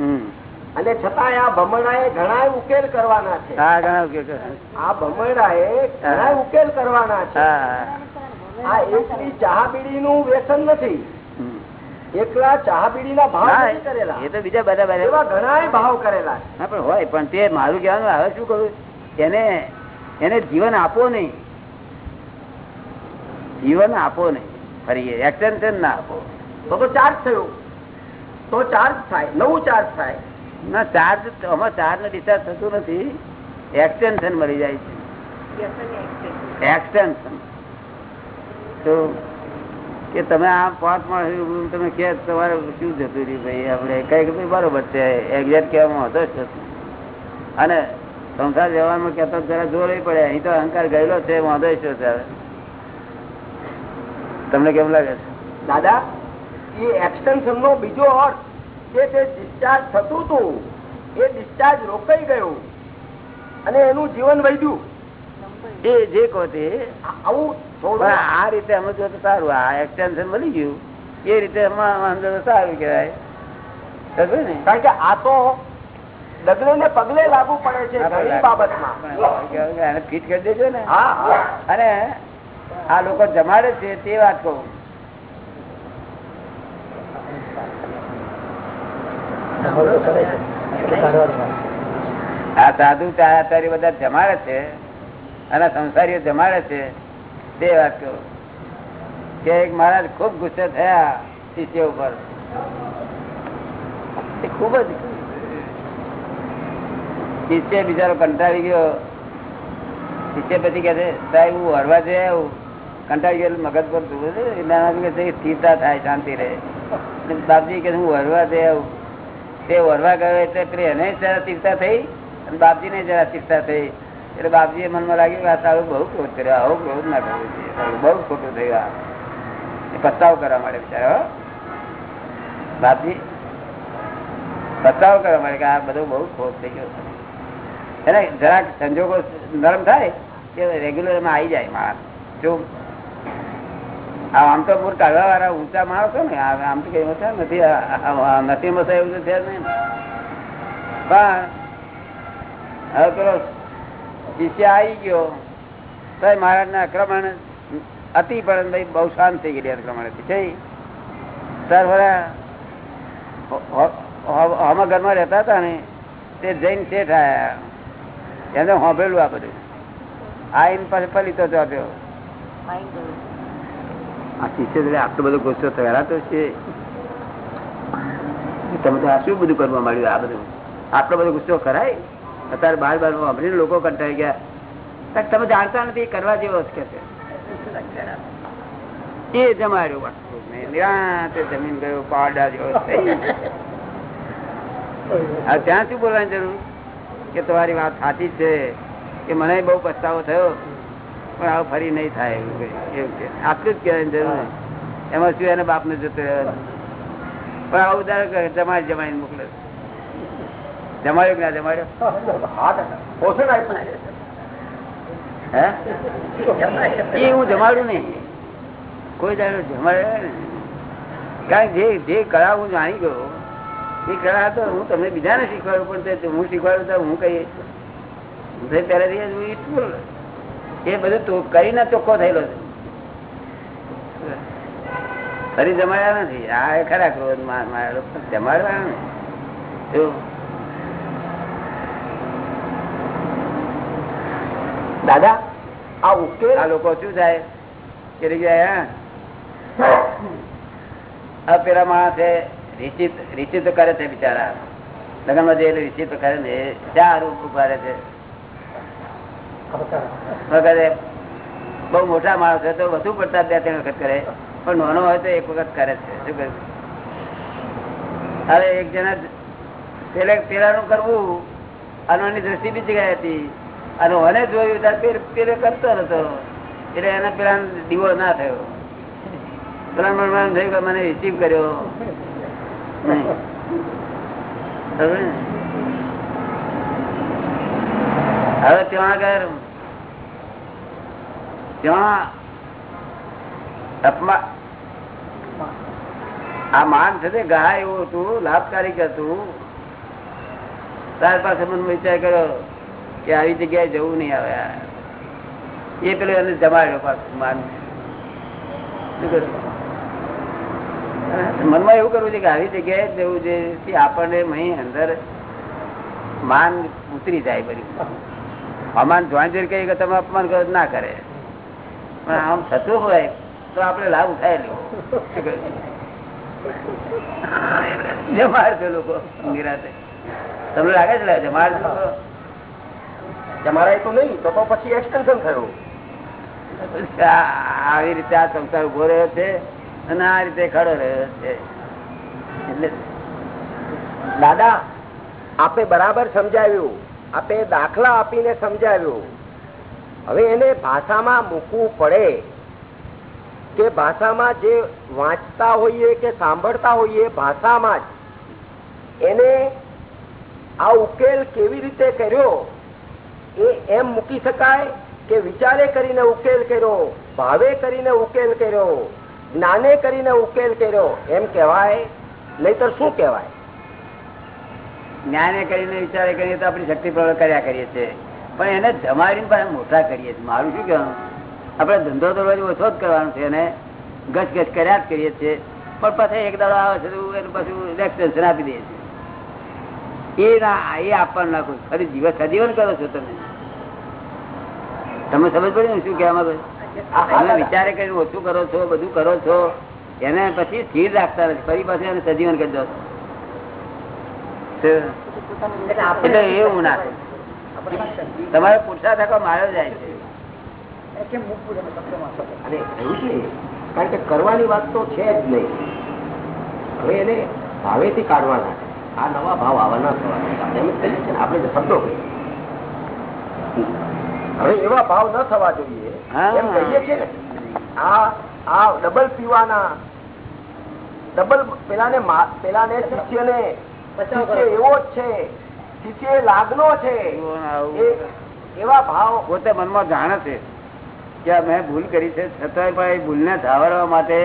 અને છતાંય આ ભમરડાએ ઘણા ઉકેલ કરવાના છે. આ ભમરડા ભમરડાએ ઘણા ઉકેલ કરવાના છે. આ એકલી ચા બીડીનું વ્યસન નથી. એકલા ચા બીડીના ભાવ કરેલા. એ તો બીજા બધા બધા એવા ઘણા ભાવ કરેલા પણ હોય પણ તે મારું કહેવાનું હવે શું કરું? એને એને જીવન આપો નહીં. જીવન આપો નહીં. ફરી એક્સટેન્શન ના આપો. તો તો ચાર્જ થયો. તો ચાર્જ થાય નવું ચાર્જ થાય. ના ચાર્જ આમાં ચાર્જ ને ડિસ્ચાર્જ થતું નથી. એક્સટેન્શન મળી જાય છે. એક્સટેન્શન તો કે તમે આ પાંચ માણસ તમે કે તમારે શું જતું રહ્યું ભાઈ? આપણે કઈ કે ભાઈ બરોબર છે એક્ઝેક્ટ કહેવામાં હતો જ. અને સંસાર વ્યવહારમાં કહેતો જરા જોર પડે. અહીં તો અહંકાર ગયેલો છે વાંધો છે ત્યારે તમને કેમ લાગે છે? દાદા? એ એક્સટેન્શન નો બીજો અર્થ કે જે ડિસ્ચાર્જ થતું હતું એ ડિસ્ચાર્જ રોકાઈ ગયું. અને એનું જીવન વધ્યું. એ જે કહો તે. આ- આવું થોડું. આ રીતે અમે તો સારું આ એક્સટેન્શન મળી ગયું. એ રીતે સારું કહેવાય. કારણ કે આ તો ડગલે ને પગલે લાગુ પડે છે ઘણી બાબતમાં. ફિટ કરી દેજો ને. અને આ લોકો જમાડે છે તે વાત કહું. આ સાધુ ચારાચારી બધા જમાડે છે અને સંસારીઓ જમાડે છે. તે વાત કે એક મહારાજ ખૂબ ગુસ્સે થયા શિષ્ય ઉપર. ખૂબ જ શિષ્ય બિચારો કંટાળી ગયો. શિષ્ય પછી કે છે, સાહેબ, હું હરવા જઈ આવું કંટાળી ગયો મગજ પર દુખે છે. સ્થિરતા થાય, શાંતિ રહે. બાપજી કે હું હરવા જઈ આવું તે વરવા ગયો એટલે એને જરા ચિંતા થઈ અને બાપજીને જરા ચિંતા થઈ. એટલે બાપજીએ મનમાં લાગ્યું કે આ સારું બહુ ક્રોધ કર્યો આવો ક્રોધ ના કરવો જોઈએ બહુ ખોટું થયું આ. પસ્તાવ કરવા માટે બિચારા બાપજી, પસ્તાવ કરવા માટે કે આ બધો બહુ ખોટ થઈ ગયો એને જરાક સંજોગો નરમ થાય કે રેગ્યુલરમાં આવી જાય માણસ. જો આમ તો પૂર કાઢવા વાળા ઊંચા માણસો ને આમ તો કઈ મસા નથી નથી મસા એવું તો છે નહીં. પણ, હવે પેલો શિષ્ય આવી ગયો તો મહારાજ ને આક્રમણ અતિ પણ ભાઈ બહુ શાંત થઈ ગયેલી આક્રમણ હતી છે સર આમાં ઘરમાં રહેતા હતા ને, તે જૈન શેઠ આયા. એને હોંભેલું આ બધું. આઈને પછી પલિતો જ આપ્યો. આ શિષ્ય આટલો બધો ગુસ્સો થયેલાતો છે. તમે તો આ શું બધું કરવા માંડ્યું આ બધું? આટલો બધો ગુસ્સો કરાય? અત્યારે બાર બાર અમરીને લોકો કંટાળી ગયા. તમે જાણતા નથી કરવા જેવો જ કે એ જમાડ્યું ત્યાં શું બોલવાની જરૂર? કે તમારી વાત સાચી છે, કે મને બહુ પસ્તાવો થયો? પણ આવું ફરી નહીં થાય એવું કે આટલું જ કહેવાની જરૂર. એમાં શું એને બાપને જતો પણ આવું ઉદાહરણ જમાય જમાડીને મોકલે. જમાડ્યો કે ના જમાડ્યો? હે? હું જમાડું નહીં. કોઈ જાણ જમાડે. કારણ જે જે કળા હું જાણી ગયો, એ કળા તો હું તમને બીજાને શીખવાડું પણ હું શીખવાડું તો હું કહીએ. હું તો પહેલાથી જ હું ઈચ્છું. એ બધું તો કરીને ચોખ્ખો થયેલો છે. ફરી જમાડ્યા નથી. આ ખરા ક્રોધ માર મારેલો ને દાદા આ ઉકેલ આ લોકો શું થાય? કે ગયા, આ પેલા માણસે રિચિત રિચિત કરે છે બિચારા. લગ્નમાં જે રિચિત કરે ને શા રૂપ ઉભારે છે. વગરે બહુ મોટા માણસ હોય તો વધુ પડતા બે ત્રણ વખત કરે. પણ નાનો હોય તો એક વખત કરે છે. શું કરે હવે એક જણા પેલા પેલાનું કરવું અનવાની દ્રષ્ટિ બીજી ગઈ હતી. અને મને જોયું ત્યારે પેલે- કરતો નતો એટલે એના પેલા દીવો ના થયો. પેલા મનમાં થયું કે મને રિસીવ કર્યો. હવે ત્યાં આગળ ત્યાં અપમાન આ માન છે તે ગહા એવું હતું, લાભકારી હતું તાર પાસે મને વિચાર કર્યો કે આવી જગ્યાએ જવું નહીં આવે એ પેલો એને જમાડ્યો પાછું માન? મનમાં એવું કરવું છે કે આવી જગ્યાએ જવું છે આપણને અહીં અંદર માન ઉતરી જાય બધી. અમાન જોઈન કહીએ કે તમે અપમાન કરો ના કરે. પણ આમ થતું હોય તો આપણે લાભ ઉઠાય લેવો. જમાડ છે લોકો નિરાતે. તમને લાગે છે જમાડ છે તો નહીં તો તો પછી એક્સટેન્શન થયું. આવી રીતે આ સંસાર ઊભો રહ્યો છે અને આ રીતે ખડો રહ્યો છે. એટલે દાદા આપે બરાબર સમજાવ્યું. આપે દાખલા આપીને સમજાવ્યું. હવે એને ભાષામાં મૂકવું પડે કે ભાષામાં જે વાંચતા હોઈએ કે સાંભળતા હોઈએ ભાષામાં જ એને આ ઉકેલ કેવી રીતે કર્યો એ એમ મૂકી શકાય કે વિચારે કરીને ઉકેલ કર્યો, ભાવે કરીને ઉકેલ કર્યો, જ્ઞાને કરીને ઉકેલ કર્યો, એમ કહેવાય? નહીતર શું કહેવાય? જ્ઞાને કરીને વિચારે કરીએ તો આપણી શક્તિ પ્રવૃત્તિ કર્યા કરીએ છીએ. પણ એને જમાડીને પણ મોટા કરીએ છીએ. મારું શું કહેવાનું? આપણે ધંધો તો રોજ ઓછો જ કરવાનો છે અને ગચ ગચ કર્યા જ કરીએ છીએ. પણ પછી એક દાડો આવે છે એનું પાછું એક્સટેન્શન આપી દઈએ છીએ. એ ના એ આપવાનું નાખું ફરી જીવન સજીવન કરો છો તમે? તમે સમજ પડી ને શું કહેવા માંગો અમે વિચારે કરી ઓછું કરો છો બધું કરો છો એને પછી સ્થિર રાખતા નથી. ફરી પાછું એને સજીવન કરી દો. એટલે એવું ના થાય. તમારે પુરસાદ આખો માર્યો જાય છે. અને એવું છે. કારણ કે કરવાની વાત તો છે જ નહીં. હવે એને ભાવેથી કાઢવાના આ નવા ભાવ આવા ના થવાના આપણે એમ કહીએ છીએ આપણે શબ્દો કહીએ. હવે એવા ભાવ ન થવા જોઈએ. એમ કહીએ છીએ ને આ આ ડબલ પીવાના ડબલ પેલાને ને. પેલા ને શિષ્ય એવો જ છે. લાગનો છે એવા ભાવ પોતે મનમાં જાણે છે કે મેં ભૂલ કરી છે. છતાંય પણ એ ભૂલને ધાવરવા માટે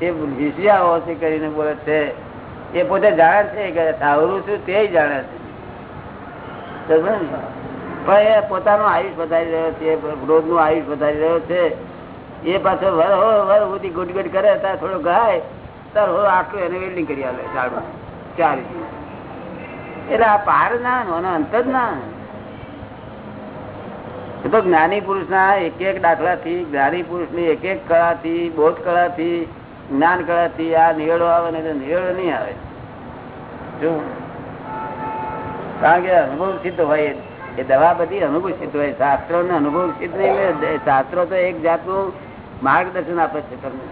એ વિષયા છે કરીને બોલે છે એ પોતે જાણે છે કે ધાવરું છું તે જાણે છે. પણ એ પોતાનું આયુષ વધારી રહ્યો છે રોજનું આયુષ વધારી રહ્યો છે. એ પાછો વર હો વર સુધી ગુટ ગુટ કરે ત્યારે થોડું ગાય તાર હો આટલું એને વેલ્ડિંગ કરી આવે ઝાડું. ચાર એટલે આ પાર ના અંત જ ના. એ તો જ્ઞાની પુરુષ ના એક એક દાખલા થી જ્ઞાની પુરુષની એક એક કળા થી બોધ કળા થી જ્ઞાન કળા થી આ નિવેડો આવે ને નિવેડો નહીં આવે. કારણ કે અનુભવ સિદ્ધ હોય. એ દવા બધી અનુભવ સિદ્ધ હોય. શાસ્ત્રો ને અનુભવ સિદ્ધ નહીં. શાસ્ત્રો તો એક જાતનું માર્ગદર્શન આપે છે તમને.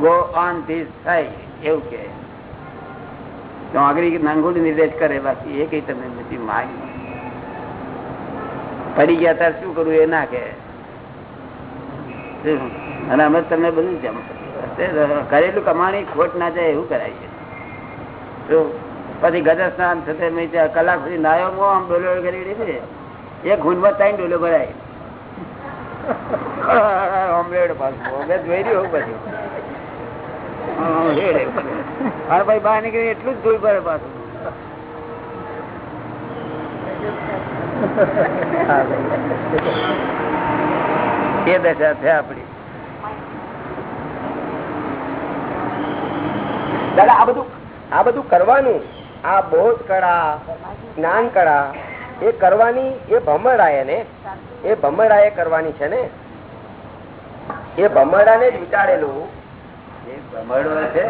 ગો ઓન ધીસ થાય એવું કે આગળ નાંગોલી નિર્દેશ કરે, બાકી એ કઈ તમે બધી માગ પડી ગયા ત્યારે શું કરવું એ ના કે અને અમે તમને બધું જમ કરેલું કમાણી ખોટ ના જાય એવું કરાય છે. પછી ગજ સ્નાન થશે, મેં કલાક સુધી નાયો મો, આમ ડોલો કરી છે એક ખૂનમાં ત્રણ ડોલો ભરાય. ઓમલેટ પાછું. મેં જોઈ રહ્યું બધું હા ભાઈ બહાર નીકળી એટલું જ ધૂળ પડે પાછું. એ દશા છે આપડી દાદા, આ બધું આ બધું કરવાનું, આ બોધ કળા જ્ઞાન કળા, એ કરવાની, એ ભમરાએ ને, એ ભમરાએ કરવાની છે ને. એ ભમરાને જ વિચારેલું. એ ભમરડો છે.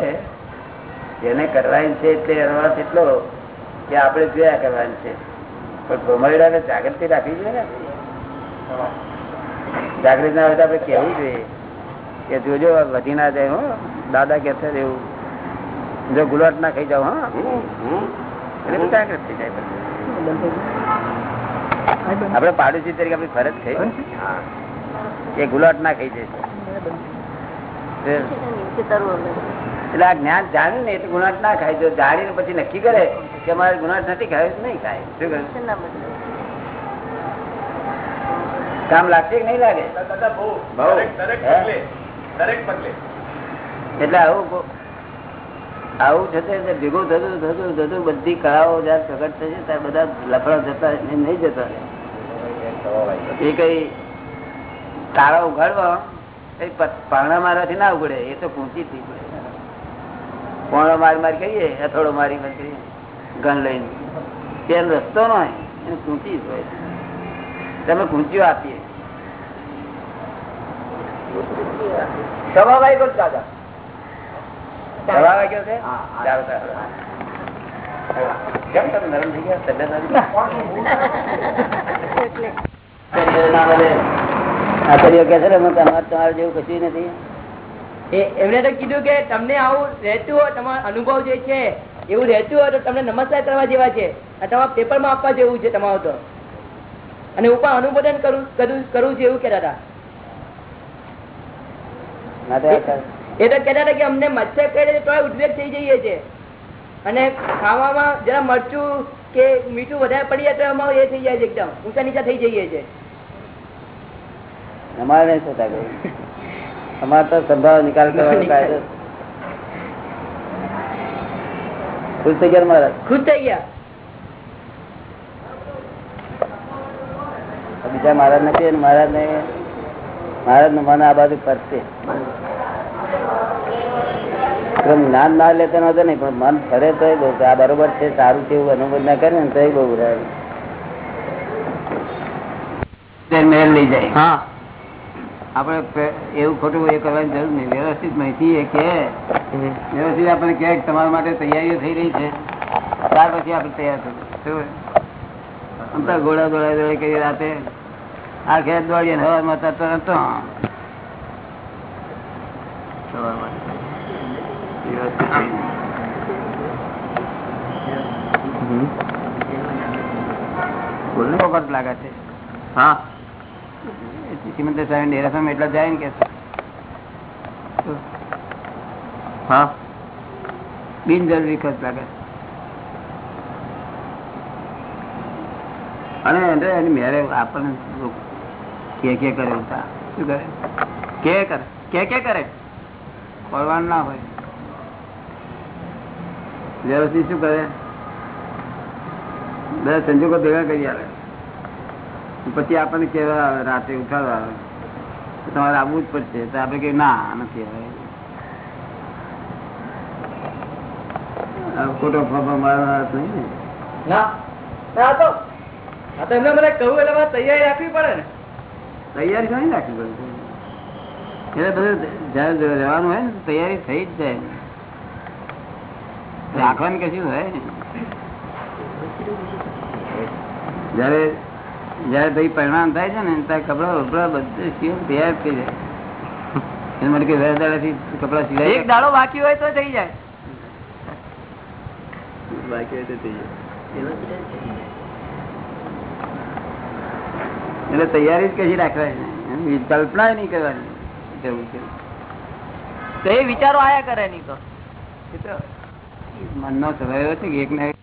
જેને કરવાની છે એટલે એનો અર્થ એટલો કે આપણે જોયા કરવાની છે. પણ ભમરડાને જાગૃતિ રાખવી જોઈએ ને? જાગૃતિ ના હોય તો આપણે કેવું જોઈએ કે જોજો વધી ના જાય હો દાદા કે છે એવું. જો ગુલાટ ના ખાઈ જાવ હા. એટલે જાગૃત થઈ જાય. આપણે પાડોશી તરીકે આપણી ફરજ થઈ. કે ગુલાટ ના ખાઈ જાય એટલે આ જ્ઞાન જાણ્યું ને એટલે ગુનાટ ના ખાય. જો જાણીને પછી નક્કી કરે કે અમારે ગુનાટ નથી ખાય નહીં ખાય. શું કરે કામ લાગશે કે નહીં લાગે? બહુ. એટલે આવું આવું થશે ભેગું થતું થતું થતું બધી કળાઓ જયારે પ્રગટ થશે ત્યારે બધા લફડા જતા નહીં જતા. એ કઈ તારા ઉઘાડવા એ પ- પારણા ના ઉગડે એ તો પૂંચી થી ઉગડે પોણો મારી મારી કરીએ હથોડો મારી મારી કરીએ ગણ લઈને. તેનો રસ્તો ન હોય એને જ હોય. તમે પૂંચીઓ આપીએ. આવ્યો જ દાદા. વાગ્યો છે. કેમ તમે નરમ થઈ ગયા? તબિયત બોલે. આચાર્યો છે તમારે તમારે જેવું કશું નથી. એમણે તો કીધું કે તમને આવું રહેતું હોય તમારો અનુભવ જે છે એવું રહેતું હોય તો તમને નમસ્કાર કરવા જેવા છે. તમારા પેપરમાં આપવા જેવું છે તમારું તો. અને હું પણ અનુમોદન કરું છું એવું કહેતા હતા. એ તો કહેતા હતા કે અમને મચ્છર કરે તો ઉદ્વેગ થઈ જઈએ છે. અને ખાવામાં જરા મરચું કે મીઠું વધારે પડી જાય તો અમારું એ થઈ જાય છે એકદમ. ઊંચા નીચા થઈ જઈએ છે. અમારે નહીં થતા અમારે તો સંભાવ નિકાલ કરવાનો કાયદો. ખુશ થઈ ગયા મહારાજ ખુશ થઈ ગયા. બીજા મહારાજ નથી અને મહારાજ ને મહારાજનું મન આ બાજુ ફરશે જ્ઞાન ના લેતા હતો નહીં પણ મન ફરે તો બહુ આ બરોબર છે સારું છે એવું અનુભવ ના કરે ને તો બહુ મેળ લઈ જાય. હા. આપણે એવું ખોટું એ કરવાની જરૂર નહીં. વ્યવસ્થિત માહિતી એ કે વ્યવસ્થિત આપણને કે તમારા માટે તૈયારીઓ થઈ રહી છે. ત્યાર પછી આપણે તૈયાર થયું શું? આમ ઘોડા દોડા દોડા કરી રાતે આ ખેત દોડીએ હવા માતા તરત લાગે છે. હા. શ્રીમંત સાહેબ ડેરાસામાં એટલા જાય ને કે હા. બિનજરૂરી ખર્ચ લાગે. અને એને એની મેરે આપણને કે કે કરે શું કરે? કે કરે? કે કે કરે? પડવાનું ના હોય. વ્યવસ્થિત શું કરે? બધા સંજોગો ભેગા કરી આવે. પછી આપણને કેવા આવે રાતે ઉઠાડવા આવે. તમારે આવવું જ પડશે તો આપણે કે ના નથી આવે. ખોટો મારવાનો અર્થ નહીં ને. એમને મને કહ્યું એટલે તૈયારી રાખવી પડે ને. તૈયારી ઘણી રાખવી પડે એટલે બધું જયારે રહેવાનું હોય ને તૈયારી થઈ જ જાય રાખવાની કશું હોય. જયારે જયારે ભાઈ પરિણામ થાય છે ને ત્યારે કપડા વપડા બધું સીવ તૈયાર થઈ જાય. એને માટે કે વેરદાડાથી કપડા એક સિલાઈ દાડો બાકી હોય તો થઈ જાય. બાકી હોય તો થઈ જાય. એટલે તૈયારી જ કશી રાખવાની કલ્પના નહીં કરવાની જવું છે. તો એ વિચારો આયા કરે નહીં તો. એ તો મનનો સ્વભાવ છે કે એક ને એક